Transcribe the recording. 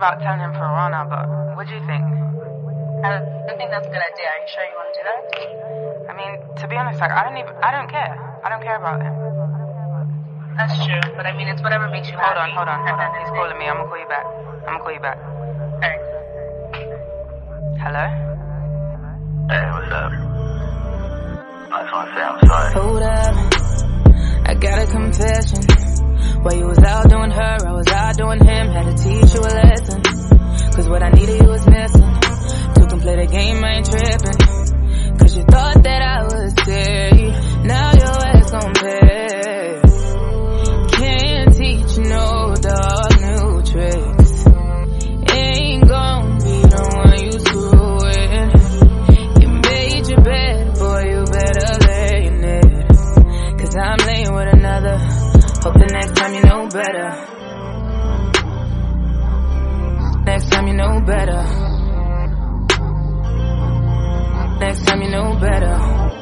about telling him for Piranha, but what do you think? I don't think that's a good idea. Are you sure you want to do that? I mean, to be honest, like I don't even, I don't care. I don't care about him. That's true, but I mean, it's whatever makes you Hold happy. on, hold on, hold on. at the He's calling me. I'm gonna call you back. I'm gonna call you back. day. Alright. Hello? Hey, what's up? I just want to say I'm sorry. While you was out doing her, I was out doing him. Had to teach you a lesson. Hope the next time you know better. Next time you know better. Next time you know better.